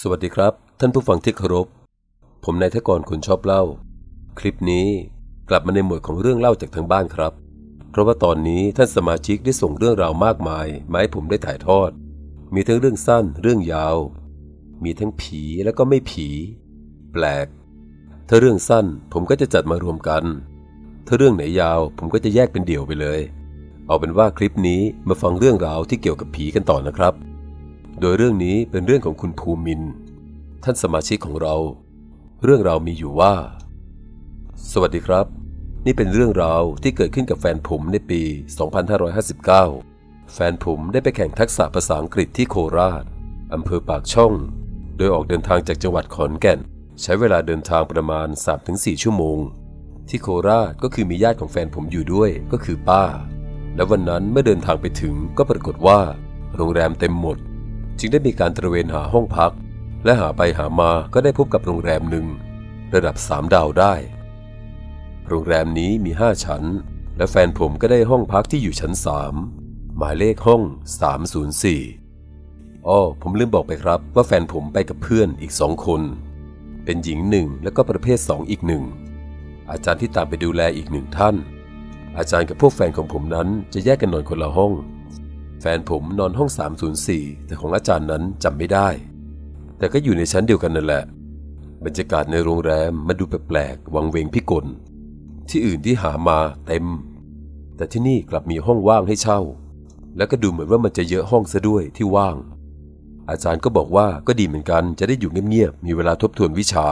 สวัสดีครับ ท่านผู้ฟังที่เคารพ ผมนายทกรคนชอบเล่า คลิปนี้กลับมาในหมวดของเรื่องเล่าจากทางบ้านครับ เพราะว่าตอนนี้ท่านสมาชิกได้ส่งเรื่องราวมากมายมาให้ผมได้ถ่ายทอด มีทั้งเรื่องสั้น เรื่องยาว มีทั้งผีแล้วก็ไม่ผี แปลก ถ้าเรื่องสั้นผมก็จะจัดมารวมกัน ถ้าเรื่องไหนยาวผมก็จะแยกเป็นเดี่ยวไปเลย เอาเป็นว่าคลิปนี้มาฟังเรื่องราวที่เกี่ยวกับผีกันต่อนะครับ โดยเรื่องนี้เป็นเรื่องของคุณภูมิน ท่านสมาชิกของเรา เรื่องราวมีอยู่ว่า สวัสดีครับ นี่เป็นเรื่องราวที่เกิดขึ้นกับแฟนผมในปี 2559 แฟนผมได้ไปแข่งทักษะภาษาอังกฤษที่โคราชอำเภอปากช่อง โดยออกเดินทางจากจังหวัดขอนแก่น ใช้เวลาเดินทางประมาณ 3-4 ชั่วโมง ที่โคราชก็คือมีญาติของแฟนผมอยู่ด้วยก็คือป้า และวันนั้นเมื่อเดินทางไปถึงก็ปรากฏว่า โรงแรมเต็มหมด จึงได้มีการตระเวนหาห้องพัก และหาไปหามาก็ได้พบกับโรงแรมหนึ่ง ระดับสามดาวได้ โรงแรมนี้มีห้าชั้น และแฟนผมก็ได้ห้องพักที่อยู่ชั้นสามหมายเลขห้อง 304อ้อผมลืมบอกไปครับว่าแฟนผมไปกับเพื่อนอีกสองคน เป็นหญิงหนึ่งและก็ประเภทสองอีกหนึ่งอาจารย์ที่ตามไปดูแลอีกหนึ่งท่าน อาจารย์กับพวกแฟนของผมนั้นจะแยกกันนอนคนละห้อง แฟนผมนอนห้อง 304 แต่ของอาจารย์นั้นจำไม่ได้ แต่ก็อยู่ในชั้นเดียวกันนั่นแหละ บรรยากาศในโรงแรมมันดูแปลกๆวังเวงพิกล ที่อื่นที่หามาเต็ม แต่ที่นี่กลับมีห้องว่างให้เช่า แล้วก็ดูเหมือนว่ามันจะเยอะห้องซะด้วยที่ว่าง อาจารย์ก็บอกว่าก็ดีเหมือนกันจะได้อยู่เงียบๆมีเวลาทบทวนวิชา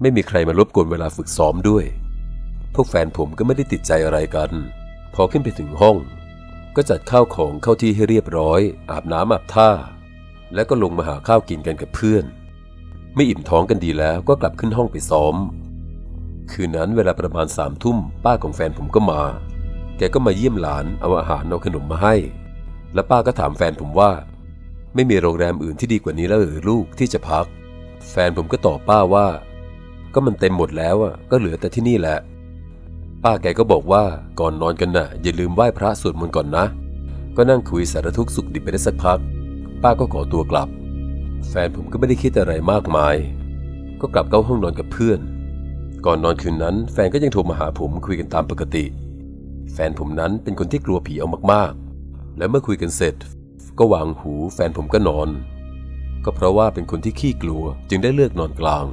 ไม่มีใครมารบกวนเวลาฝึกซ้อมด้วย พวกแฟนผมก็ไม่ได้ติดใจอะไรกัน พอขึ้นไปถึงห้อง ก็จัดข้าวของเข้าที่ให้เรียบร้อย อาบน้ำอาบท่า แล้วก็ลงมาหาข้าวกินกันกับเพื่อน ไม่อิ่มท้องกันดีแล้วก็กลับขึ้นห้องไปซ้อม คืนนั้นเวลาประมาณสามทุ่มป้าของแฟนผมก็มา แกก็มาเยี่ยมหลานเอาอาหารเอาขนมมาให้ แล้วป้าก็ถามแฟนผมว่า ไม่มีโรงแรมอื่นที่ดีกว่านี้แล้วหรือลูกที่จะพัก แฟนผมก็ตอบป้าว่า ก็มันเต็มหมดแล้วอะก็เหลือแต่ที่นี่แหละ ป้าแกก็บอกว่าก่อนนอนกันน่ะ อย่าลืมไหว้พระสวดมนต์ก่อนนะ ก็นั่งคุยสารทุกข์สุขดิบไปได้สักพัก ป้าก็ขอตัวกลับ แฟนผมก็ไม่ได้คิดอะไรมากมาย ก็กลับเข้าห้องนอนกับเพื่อน ก่อนนอนคืนนั้นแฟนก็ยังโทรมาหาผมคุยกันตามปกติ แฟนผมนั้นเป็นคนที่กลัวผีเอามากๆ และเมื่อคุยกันเสร็จ ก็วางหูแฟนผมก็นอน ก็เพราะว่าเป็นคนที่ขี้กลัวจึงได้เลือกนอนกลาง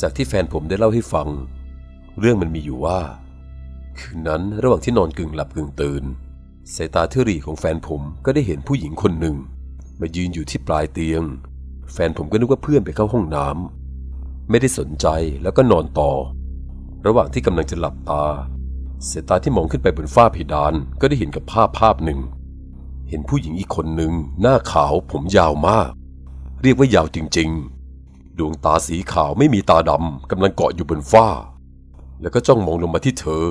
จากที่แฟนผมได้เล่าให้ฟัง เรื่องมันมีอยู่ว่า คืนนั้นระหว่างที่นอนกึ่งหลับกึ่งตื่นสายตาที่รีของแฟนผมก็ได้เห็นผู้หญิงคนหนึ่ง มายืนอยู่ที่ปลายเตียง แฟนผมก็นึกว่าเพื่อนไปเข้าห้องน้ำไม่ได้สนใจแล้วก็นอนต่อ ระหว่างที่กำลังจะหลับตาสายตาที่มองขึ้นไปบนฝ้าเพดานก็ได้เห็นกับภาพภาพหนึ่ง เห็นผู้หญิงอีกคนหนึ่งหน้าขาวผมยาวมาก เรียกว่ายาวจริงๆ ดวงตาสีขาวไม่มีตาดำกำลังเกาะอยู่บนฝ้า แล้วก็จ้องมองลงมาที่เธอ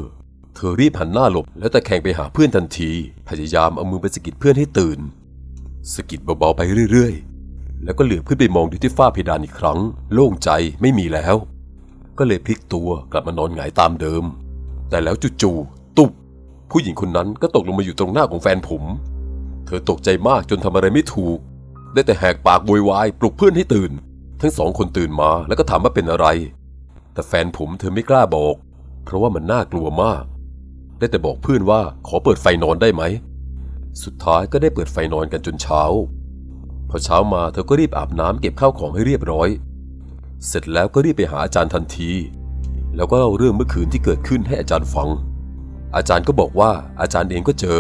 เธอรีบหันหน้าหลบ แล้วตะแคงไปหาเพื่อนทันที พยายามเอามือไปสะกิดเพื่อนให้ตื่นสะกิดเบาๆไปเรื่อยๆ แล้วก็เหลือบขึ้นไปมองดูที่ฝ้าเพดานอีกครั้ง โล่งใจไม่มีแล้ว ก็เลยพลิกตัวกลับมานอนหงายตามเดิม แต่แล้วจู่ๆตุ๊บผู้หญิงคนนั้นก็ตกลงมาอยู่ตรงหน้าของแฟนผม เธอตกใจมากจนทำอะไรไม่ถูก ได้แต่แหกปากโวยวายปลุกเพื่อนให้ตื่น ทั้งสองคนตื่นมาแล้วก็ถามว่าเป็นอะไร แต่แฟนผมเธอไม่กล้าบอก เพราะว่ามันน่ากลัวมาก ได้แต่บอกเพื่อนว่าขอเปิดไฟนอนได้ไหม สุดท้ายก็ได้เปิดไฟนอนกันจนเช้า พอเช้ามาเธอก็รีบอาบน้ำเก็บข้าวของให้เรียบร้อย เสร็จแล้วก็รีบไปหาอาจารย์ทันที แล้วก็เล่าเรื่องเมื่อคืนที่เกิดขึ้นให้อาจารย์ฟัง อาจารย์ก็บอกว่าอาจารย์เองก็เจอ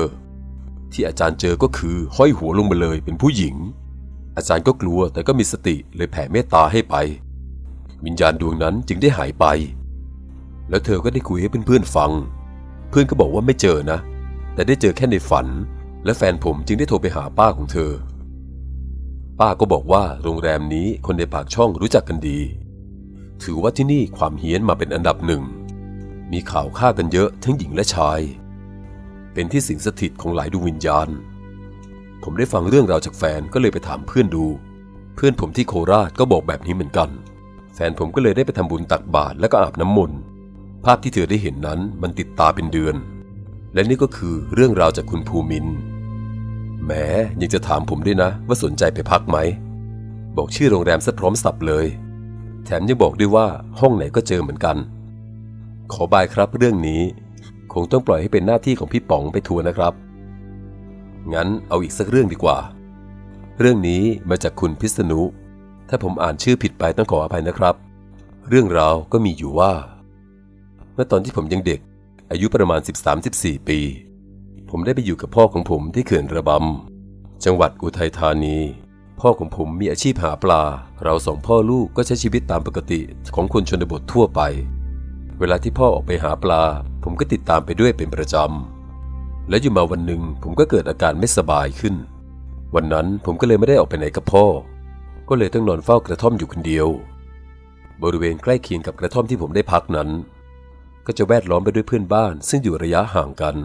ที่อาจารย์เจอก็คือห้อยหัวลงมาเลยเป็นผู้หญิง อาจารย์ก็กลัวแต่ก็มีสติเลยแผ่เมตตาให้ไป วิญญาณดวงนั้นจึงได้หายไป แล้วเธอก็ได้คุยให้เพื่อนๆฟัง เพื่อนก็บอกว่าไม่เจอนะ แต่ได้เจอแค่ในฝัน และแฟนผมจึงได้โทรไปหาป้าของเธอ ป้าก็บอกว่าโรงแรมนี้คนในปากช่องรู้จักกันดี ถือว่าที่นี่ความเฮี้ยนมาเป็นอันดับหนึ่ง มีข่าวฆ่ากันเยอะทั้งหญิงและชาย เป็นที่สิงสถิตของหลายดวงวิญญาณ ผมได้ฟังเรื่องราวจากแฟนก็เลยไปถามเพื่อนดู เพื่อนผมที่โคราชก็บอกแบบนี้เหมือนกัน แฟนผมก็เลยได้ไปทำบุญตักบาตรแล้วก็อาบน้ำมนต์ภาพที่เธอได้เห็นนั้นมันติดตาเป็นเดือน และนี่ก็คือเรื่องราวจากคุณภูมินแหมยังจะถามผมด้วยนะ ว่าสนใจไปพักไหม บอกชื่อโรงแรมซะพร้อมสับเลย แถมยังบอกด้วยว่าห้องไหนก็เจอเหมือนกัน ขอบายครับเรื่องนี้ คงต้องปล่อยให้เป็นหน้าที่ของพี่ป๋องไปทัวร์นะครับ งั้นเอาอีกสักเรื่องดีกว่า เรื่องนี้มาจากคุณพิษณุ ถ้าผมอ่านชื่อผิดไปต้องขออภัยนะครับ เรื่องราวก็มีอยู่ว่า เมื่อตอนที่ผมยังเด็ก อายุประมาณ 13-14 ปี ผมได้ไปอยู่กับพ่อของผมที่เขื่อนระบำ จังหวัดอุทัยธานี พ่อของผมมีอาชีพหาปลา เราสองพ่อลูกก็ใช้ชีวิตตามปกติของคนชนบททั่วไป เวลาที่พ่อออกไปหาปลา ผมก็ติดตามไปด้วยเป็นประจำ และอยู่มาวันหนึ่งผมก็เกิดอาการไม่สบายขึ้น วันนั้นผมก็เลยไม่ได้ออกไปไหนกับพ่อ ก็เลยต้องนอนเฝ้ากระท่อมอยู่คนเดียว บริเวณใกล้เคียงกับกระท่อมที่ผมได้พักนั้น ก็จะแวดล้อมไปด้วยเพื่อนบ้าน ซึ่งอยู่ระยะห่างกัน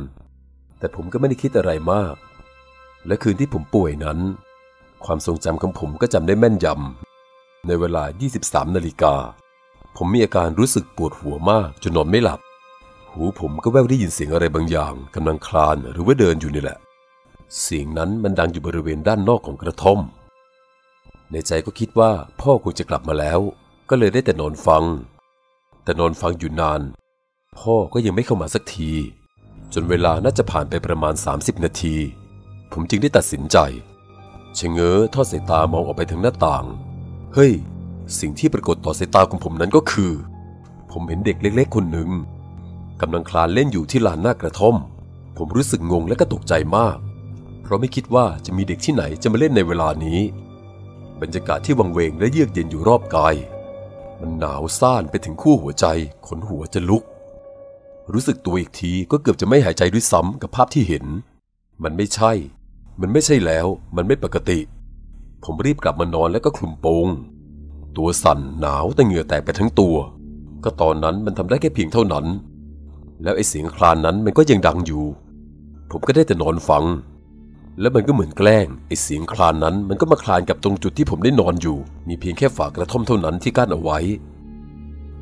แต่ผมก็ไม่ได้คิดอะไรมาก และคืนที่ผมป่วยนั้น ความทรงจำของผมก็จำได้แม่นยำในเวลา 23 นาฬิกา ผมมีอาการรู้สึกปวดหัวมากจนนอนไม่หลับ หูผมก็แว่วได้ยินเสียงอะไรบางอย่างกำลังคลานหรือว่าเดินอยู่นี่แหละ เสียงนั้นมันดังอยู่บริเวณด้านนอกของกระท่อม ในใจก็คิดว่าพ่อคงจะกลับมาแล้ว ก็เลยได้แต่นอนฟัง แต่นอนฟังอยู่นาน พ่อก็ยังไม่เข้ามาสักที จนเวลาน่าจะผ่านไปประมาณ 30 นาที ผมจึงได้ตัดสินใจชะเง้อทอดสายตามองออกไปทางหน้าต่าง เฮ้ย สิ่งที่ปรากฏต่อสายตาของผมนั้นก็คือ ผมเห็นเด็กเล็ก ๆ คนหนึ่งกำลังคลานเล่นอยู่ที่ลานหน้ากระท่อม ผมรู้สึกงงและก็ตกใจมาก เพราะไม่คิดว่าจะมีเด็กที่ไหนจะมาเล่นในเวลานี้ บรรยากาศที่วังเวงและเยือกเย็นอยู่รอบกาย มันหนาวซ่านไปถึงคู่หัวใจ ขนหัวจะลุก รู้สึกตัวอีกทีก็เกือบจะไม่หายใจด้วยซ้ำกับภาพที่เห็น มันไม่ใช่ มันไม่ใช่แล้ว มันไม่ปกติ ผมรีบกลับมานอนแล้วก็คลุมโปง ตัวสั่นหนาวแต่เหงื่อแตกไปทั้งตัว ก็ตอนนั้นมันทำได้แค่เพียงเท่านั้น แล้วไอ้เสียงคลานนั้นมันก็ยังดังอยู่ ผมก็ได้แต่นอนฟัง แล้วมันก็เหมือนแกล้งไอเสียงคลานนั้นมันก็มาคลานกับตรงจุดที่ผมได้นอนอยู่ มีเพียงแค่ฝากระท่อมเท่านั้นที่กั้นเอาไว้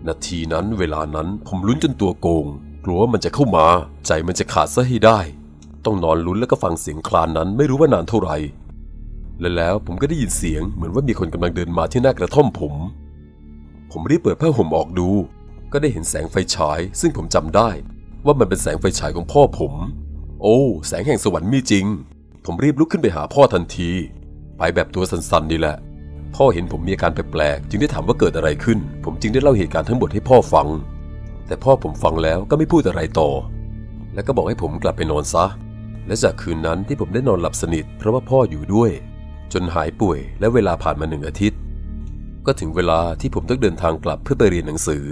นาทีนั้นเวลานั้นผมลุ้นจนตัวโกง กลัวว่ามันจะเข้ามา ใจมันจะขาดซะให้ได้ ต้องนอนลุ้นแล้วก็ฟังเสียงคลานนั้นไม่รู้ว่านานเท่าไหร่และแล้วผมก็ได้ยินเสียงเหมือนว่ามีคนกำลังเดินมาที่หน้ากระท่อมผม ผมรีบเปิดผ้าห่มออกดู ก็ได้เห็นแสงไฟฉาย ซึ่งผมจำได้ ว่ามันเป็นแสงไฟฉายของพ่อผม โอ้ แสงแห่งสวรรค์มีจริง ผมรีบลุกขึ้นไปหาพ่อทันที ไปแบบตัวสั่นๆนี่แหละ พ่อเห็นผมมีอาการแปลกๆ จึงได้ถามว่าเกิดอะไรขึ้น ผมจึงได้เล่าเหตุการณ์ทั้งหมดให้พ่อฟัง แต่พ่อผมฟังแล้วก็ไม่พูดอะไรต่อ แล้วก็บอกให้ผมกลับไปนอนซะ และจากคืนนั้นที่ผมได้นอนหลับสนิท เพราะว่าพ่ออยู่ด้วย จนหายป่วยและเวลาผ่านมาหนึ่งอาทิตย์ ก็ถึงเวลาที่ผมต้องเดินทางกลับเพื่อไปเรียนหนังสือ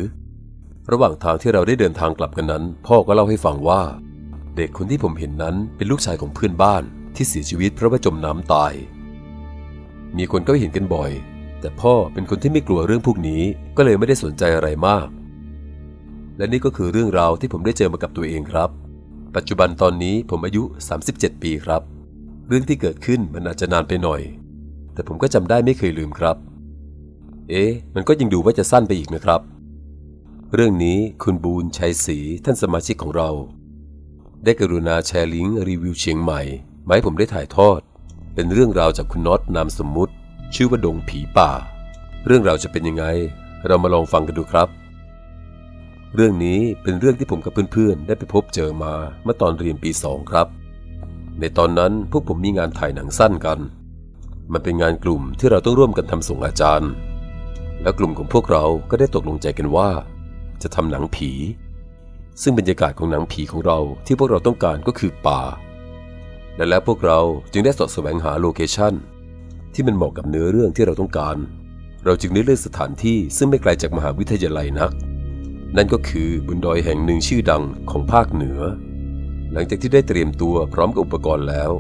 ระหว่างทางที่เราได้เดินทางกลับกันนั้น พ่อก็เล่าให้ฟังว่า เด็กคนที่ผมเห็นนั้นเป็นลูกชายของเพื่อนบ้าน ที่เสียชีวิตเพราะว่าจมน้ำตาย มีคนก็เห็นกันบ่อย แต่พ่อเป็นคนที่ไม่กลัวเรื่องพวกนี้ก็เลยไม่ได้สนใจอะไรมาก และนี่ก็คือเรื่องราวที่ผมได้เจอมากับตัวเองครับ ปัจจุบันตอนนี้ผมอายุ 37 ปีครับ เรื่องที่เกิดขึ้นมันอาจจะนานไปหน่อย แต่ผมก็จำได้ไม่เคยลืมครับ เอ๊ะมันก็ยังดูว่าจะสั้นไปอีกนะครับ เรื่องนี้คุณบูนชัยศรีท่านสมาชิกของเราได้กรุณาแชร์ลิงก์รีวิวเชียงใหม่ มาให้ผมได้ถ่ายทอด เป็นเรื่องราวจากคุณน็อตนามสมมุติ ชื่อว่าดงผีป่า เรื่องราวจะเป็นยังไง เรามาลองฟังกันดูครับ เรื่องนี้เป็นเรื่องที่ผมกับเพื่อนๆ ได้ไปพบเจอมาเมื่อตอนเรียนปีสองครับ ในตอนนั้นพวกผมมีงานถ่ายหนังสั้นกัน มันเป็นงานกลุ่มที่เราต้องร่วมกันทำส่งอาจารย์ และกลุ่มของพวกเราก็ได้ตกลงใจกันว่า จะทำหนังผี ซึ่งบรรยากาศของหนังผีของเราที่พวกเราต้องการก็คือป่า และแล้วพวกเราจึงได้สอดแสวงหาโลเคชั่นที่มันเหมาะกับเนื้อเรื่องที่เราต้องการ เราจึงได้เลือกสถานที่ซึ่งไม่ไกลจากมหาวิทยาลัยนัก นั่นก็คือบนดอยแห่งหนึ่งชื่อดังของภาคเหนือ หลังจากที่ได้เตรียมตัวพร้อมกับอุปกรณ์แล้ว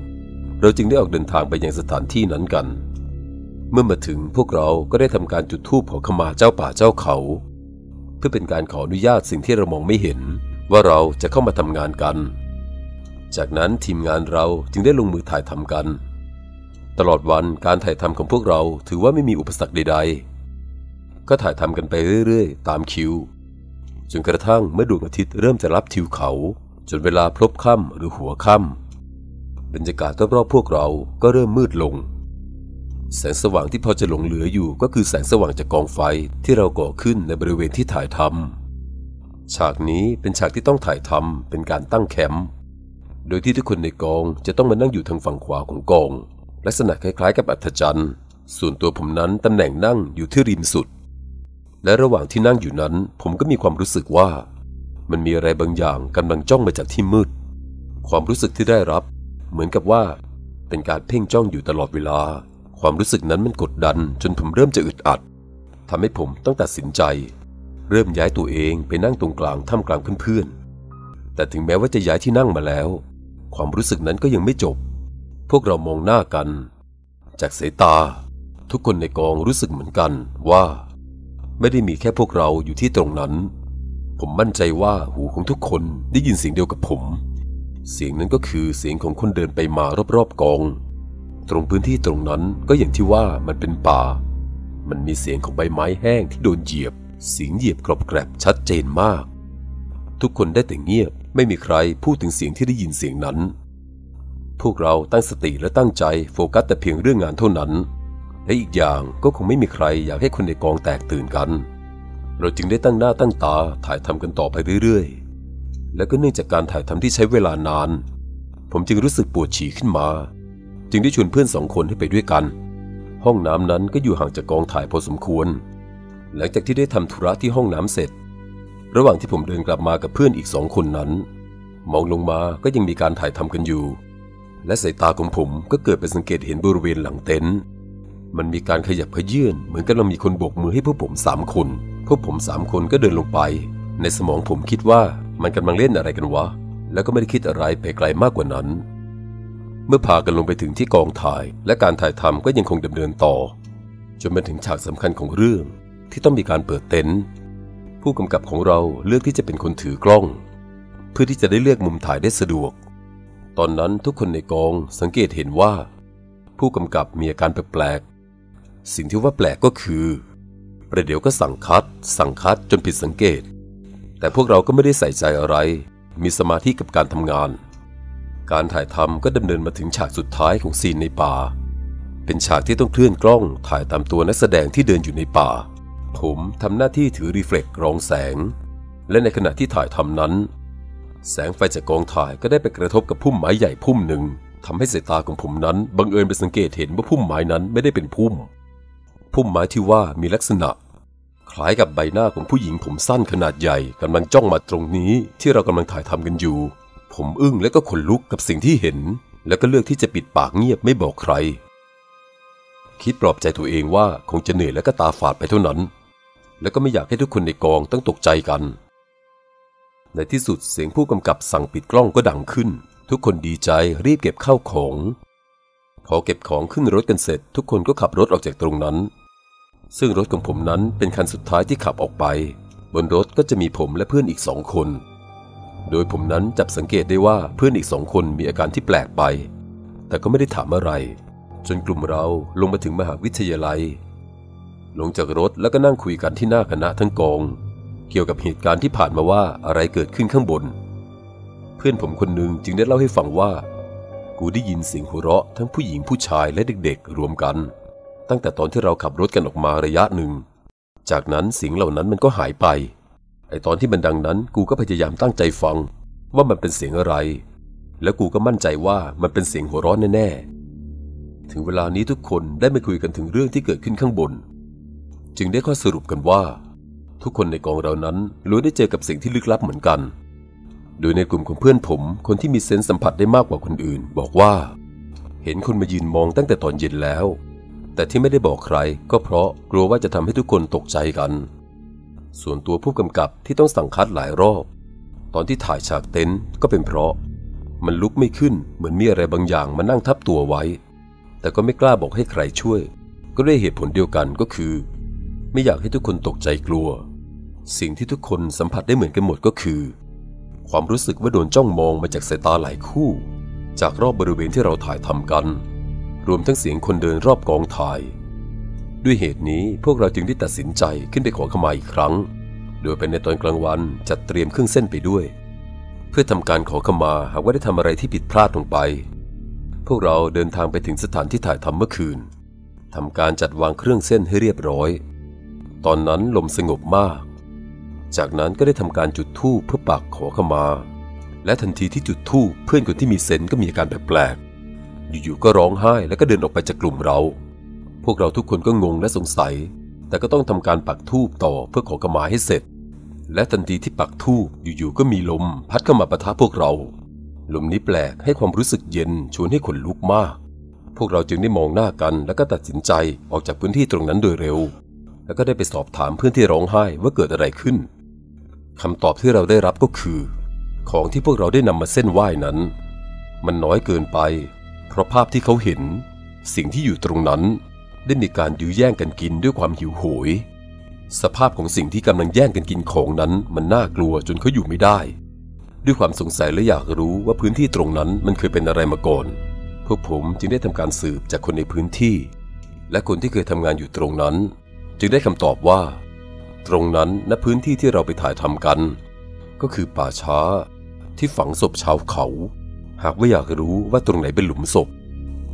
เราจึงได้ออกเดินทางไปยังสถานที่นั้นกัน เมื่อมาถึงพวกเราก็ได้ทำการจุดธูปขอขมาเจ้าป่าเจ้าเขา เพื่อเป็นการขออนุญาตสิ่งที่เรามองไม่เห็น ว่าเราจะเข้ามาทำงานกัน จากนั้นทีมงานเราจึงได้ลงมือถ่ายทำกัน ตลอดวันการถ่ายทำของพวกเราถือว่าไม่มีอุปสรรคใดๆ ก็ถ่ายทำกันไปเรื่อยๆ ตามคิว จนกระทั่งเมื่อดวงอาทิตย์เริ่มจะรับทิวเขา จนเวลาพลบค่ำหรือหัวค่ำบรรยากาศรอบๆพวกเราก็เริ่มมืดลง แสงสว่างที่พอจะหลงเหลืออยู่ก็คือแสงสว่างจากกองไฟที่เราก่อขึ้นในบริเวณที่ถ่ายทำฉากนี้เป็นฉากที่ต้องถ่ายทำเป็นการตั้งแคมป์ โดยที่ทุกคนในกองจะต้องมานั่งอยู่ทางฝั่งขวาของกอง ลักษณะคล้ายๆกับอัธจันทร์ ส่วนตัวผมนั้นตำแหน่งนั่งอยู่ที่ริมสุด และระหว่างที่นั่งอยู่นั้น ผมก็มีความรู้สึกว่า มันมีอะไรบางอย่างกำลังจ้องมาจากที่มืด ความรู้สึกที่ได้รับ เหมือนกับว่า เป็นการเพ่งจ้องอยู่ตลอดเวลา ความรู้สึกนั้นมันกดดัน จนผมเริ่มจะอึดอัดทำให้ผมต้องตัดสินใจ เริ่มย้ายตัวเองไปนั่งตรงกลางท่ามกลางเพื่อนๆแต่ถึงแม้ว่าจะย้ายที่นั่งมาแล้ว ความรู้สึกนั้นก็ยังไม่จบ พวกเรามองหน้ากัน จากสายตา ทุกคนในกองรู้สึกเหมือนกันว่า ไม่ได้มีแค่พวกเราอยู่ที่ตรงนั้น ผมมั่นใจว่าหูของทุกคนได้ยินเสียงเดียวกับผม เสียงนั้นก็คือเสียงของคนเดินไปมารอบๆกอง ตรงพื้นที่ตรงนั้นก็อย่างที่ว่ามันเป็นป่า มันมีเสียงของใบไม้แห้งที่โดนเหยียบเสียงเหยียบกรอบแกรบชัดเจนมาก ทุกคนได้แต่เงียบ ไม่มีใครพูดถึงเสียงที่ได้ยินเสียงนั้น พวกเราตั้งสติและตั้งใจโฟกัสแต่เพียงเรื่องงานเท่านั้น และอีกอย่างก็คงไม่มีใครอยากให้คนในกองแตกตื่นกัน เราจึงได้ตั้งหน้าตั้งตาถ่ายทำกันต่อไปเรื่อยๆ แล้วก็เนื่องจากการถ่ายทำที่ใช้เวลานาน ผมจึงรู้สึกปวดฉี่ขึ้นมา จึงได้ชวนเพื่อนสองคนให้ไปด้วยกัน ห้องน้ำนั้นก็อยู่ห่างจากกองถ่ายพอสมควร หลังจากที่ได้ทำธุระที่ห้องน้ำเสร็จ ระหว่างที่ผมเดินกลับมากับเพื่อนอีกสองคนนั้น มองลงมาก็ยังมีการถ่ายทำกันอยู่ และสายตาของผมก็เกิดเป็นสังเกตเห็นบริเวณหลังเต็นท์มันมีการขยับขยื่นเหมือนกับเรามีคนโบกมือให้พวกผมสามคน พวกผมสามคนก็เดินลงไป ในสมองผมคิดว่ามันกำลังเล่นอะไรกันวะ แล้วก็ไม่ได้คิดอะไรไปไกลมากกว่านั้น เมื่อพากันลงไปถึงที่กองถ่าย และการถ่ายทำก็ยังคงดำเนินต่อ จนมาถึงฉากสำคัญของเรื่อง ที่ต้องมีการเปิดเต็นท์ ผู้กำกับของเราเลือกที่จะเป็นคนถือกล้อง เพื่อที่จะได้เลือกมุมถ่ายได้สะดวก ตอนนั้นทุกคนในกองสังเกตเห็นว่า ผู้กำกับมีอาการแปลกๆสิ่งที่ว่าแปลกก็คือประเดี๋ยวก็สั่งคัด สั่งคัดจนผิดสังเกต แต่พวกเราก็ไม่ได้ใส่ใจอะไร มีสมาธิกับการทำงาน การถ่ายทำก็ดำเนินมาถึงฉากสุดท้ายของซีนในป่า เป็นฉากที่ต้องเคลื่อนกล้องถ่ายตามตัวนักแสดงที่เดินอยู่ในป่า ผมทำหน้าที่ถือรีเฟล็กรองแสง และในขณะที่ถ่ายทำนั้น แสงไฟจากกองถ่ายก็ได้ไปกระทบกับพุ่มไม้ใหญ่พุ่มหนึ่งทำให้สายตาของผมนั้นบังเอิญไปสังเกตเห็นว่าพุ่มไม้นั้นไม่ได้เป็นพุ่ม พุ่มไม้ที่ว่ามีลักษณะ คล้ายกับใบหน้าของผู้หญิงผมสั้นขนาดใหญ่กำลังจ้องมาตรงนี้ที่เรากำลังถ่ายทำกันอยู่ ผมอึ้งและก็ขนลุกกับสิ่งที่เห็น แล้วก็เลือกที่จะปิดปากเงียบไม่บอกใคร คิดปลอบใจตัวเองว่าคงจะเหนื่อยและก็ตาฝาดไปเท่านั้น แล้วก็ไม่อยากให้ทุกคนในกองต้องตกใจกัน ในที่สุดเสียงผู้กำกับสั่งปิดกล้องก็ดังขึ้น ทุกคนดีใจรีบเก็บข้าวของ พอเก็บของขึ้นรถกันเสร็จ ทุกคนก็ขับรถออกจากตรงนั้น ซึ่งรถของผมนั้นเป็นคันสุดท้ายที่ขับออกไป บนรถก็จะมีผมและเพื่อนอีกสองคน โดยผมนั้นจับสังเกตได้ว่าเพื่อนอีกสองคนมีอาการที่แปลกไป แต่ก็ไม่ได้ถามอะไร จนกลุ่มเราลงมาถึงมหาวิทยาลัย ลงจากรถแล้วก็นั่งคุยกันที่หน้าคณะทั้งกอง เกี่ยวกับเหตุการณ์ที่ผ่านมาว่าอะไรเกิดขึ้นข้างบน เพื่อนผมคนหนึ่งจึงได้เล่าให้ฟังว่า กูได้ยินเสียงหัวเราะทั้งผู้หญิงผู้ชายและเด็กๆ รวมกัน ตั้งแต่ตอนที่เราขับรถกันออกมาระยะหนึ่ง จากนั้นเสียงเหล่านั้นมันก็หายไปไอตอนที่มันดังนั้นกูก็พยายามตั้งใจฟัง ว่ามันเป็นเสียงอะไร แล้วกูก็มั่นใจว่ามันเป็นเสียงหัวเราะแน่ๆถึงเวลานี้ทุกคนได้มาคุยกันถึงเรื่องที่เกิดขึ้นข้างบน จึงได้ข้อสรุปกันว่า ทุกคนในกองเรานั้นล้วนได้เจอกับสิ่งที่ลึกลับเหมือนกัน โดยในกลุ่มของเพื่อนผม คนที่มีเซนส์สัมผัสได้มากกว่าคนอื่น บอกว่า เห็นคนมายืนมองตั้งแต่ตอนเย็นแล้ว แต่ที่ไม่ได้บอกใคร ก็เพราะกลัวว่าจะทำให้ทุกคนตกใจกัน ส่วนตัวผู้กำกับที่ต้องสั่งคัดหลายรอบ ตอนที่ถ่ายฉากเต็นท์ก็เป็นเพราะ มันลุกไม่ขึ้นเหมือนมีอะไรบางอย่างมานั่งทับตัวไว้ แต่ก็ไม่กล้าบอกให้ใครช่วย ก็ด้วยเหตุผลเดียวกันก็คือ ไม่อยากให้ทุกคนตกใจกลัว สิ่งที่ทุกคนสัมผัสได้เหมือนกันหมดก็คือ ความรู้สึกว่าโดนจ้องมองมาจากสายตาหลายคู่ จากรอบบริเวณที่เราถ่ายทำกัน รวมทั้งเสียงคนเดินรอบกองถ่าย ด้วยเหตุนี้พวกเราจึงได้ตัดสินใจขึ้นไปขอขมาอีกครั้ง โดยเป็นในตอนกลางวันจัดเตรียมเครื่องเส้นไปด้วย เพื่อทำการขอขมาหากว่าได้ทำอะไรที่ผิดพลาดลงไป พวกเราเดินทางไปถึงสถานที่ถ่ายทำเมื่อคืนทำการจัดวางเครื่องเส้นให้เรียบร้อย ตอนนั้นลมสงบมาก จากนั้นก็ได้ทำการจุดธูปเพื่อปักขอขมา และทันทีที่จุดธูปเพื่อนคนที่มีเซนก็มีอาการแปลกๆ อยู่ๆก็ร้องไห้แล้วก็เดินออกไปจากกลุ่มเรา พวกเราทุกคนก็งงและสงสัย แต่ก็ต้องทำการปักธูปต่อเพื่อขอขมาให้เสร็จ และทันทีที่ปักธูปอยู่ๆก็มีลม พัดเข้ามาปะทะพวกเรา ลมนี้แปลกให้ความรู้สึกเย็นชวนให้ขนลุกมากพวกเราจึงได้มองหน้ากันแล้วก็ตัดสินใจออกจากพื้นที่ตรงนั้นโดยเร็ว แล้วก็ได้ไปสอบถามเพื่อนที่ร้องไห้ว่าเกิดอะไรขึ้นคำตอบที่เราได้รับก็คือ ของที่พวกเราได้นำมาเส้นไหว้นั้น มันน้อยเกินไป เพราะภาพที่เขาเห็น สิ่งที่อยู่ตรงนั้น ได้มีการยื้อแย่งกันกินด้วยความหิวโหย สภาพของสิ่งที่กำลังแย่งกันกินของนั้น มันน่ากลัวจนเขาอยู่ไม่ได้ ด้วยความสงสัยและอยากรู้ว่าพื้นที่ตรงนั้นมันเคยเป็นอะไรมาก่อน พวกผมจึงได้ทำการสืบจากคนในพื้นที่ และคนที่เคยทำงานอยู่ตรงนั้น จึงได้คำตอบว่า ตรงนั้นณพื้นที่ที่เราไปถ่ายทำกัน ก็คือป่าช้า ที่ฝังศพชาวเขา หากว่าอยากรู้ว่าตรงไหนเป็นหลุมศพ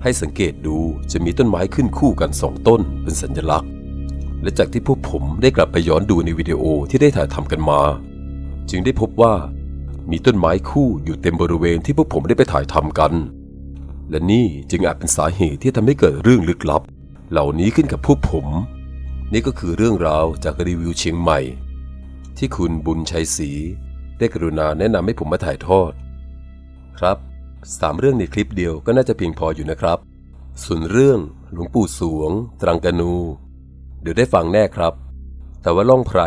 ให้สังเกตดูจะมีต้นไม้ขึ้นคู่กันสองต้นเป็นสัญลักษณ์ และจากที่พวกผมได้กลับไปย้อนดูในวิดีโอที่ได้ถ่ายทำกันมา จึงได้พบว่า มีต้นไม้คู่อยู่เต็มบริเวณที่พวกผมได้ไปถ่ายทำกัน และนี่จึงอาจเป็นสาเหตุที่ทำให้เกิดเรื่องลึกลับ เหล่านี้ขึ้นกับพวกผม นี่ก็คือเรื่องราวจากรีวิวเชียงใหม่ ที่คุณบุญชัยศรีได้กรุณาแนะนำให้ผมมาถ่ายทอด ครับสามเรื่องในคลิปเดียวก็น่าจะเพียงพออยู่นะครับ ส่วนเรื่องหลวงปู่สวง ตรังกานู เดี๋ยวได้ฟังแน่ครับ แต่ว่าล่องไพร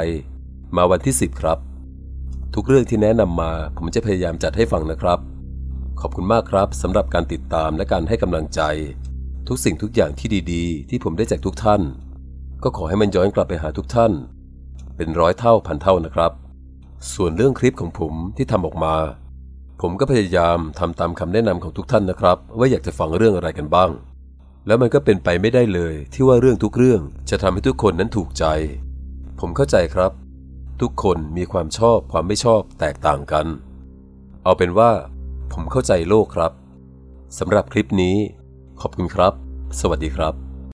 มาวันที่ 10 ครับ ทุกเรื่องที่แนะนำมาผมจะพยายามจัดให้ฟังนะครับ ขอบคุณมากครับสำหรับการติดตามและการให้กำลังใจ ทุกสิ่งทุกอย่างที่ดี ๆ ที่ผมได้จากทุกท่าน ก็ขอให้มันย้อนกลับไปหาทุกท่าน เป็นร้อยเท่าพันเท่านะครับ ส่วนเรื่องคลิปของผมที่ทำออกมา ผมก็พยายามทำตามคำแนะนำของทุกท่านนะครับ ว่าอยากจะฟังเรื่องอะไรกันบ้าง แล้วมันก็เป็นไปไม่ได้เลย ที่ว่าเรื่องทุกเรื่องจะทำให้ทุกคนนั้นถูกใจ ผมเข้าใจครับ ทุกคนมีความชอบความไม่ชอบแตกต่างกัน เอาเป็นว่า ผมเข้าใจโลกครับสำหรับคลิปนี้ ขอบคุณครับ สวัสดีครับ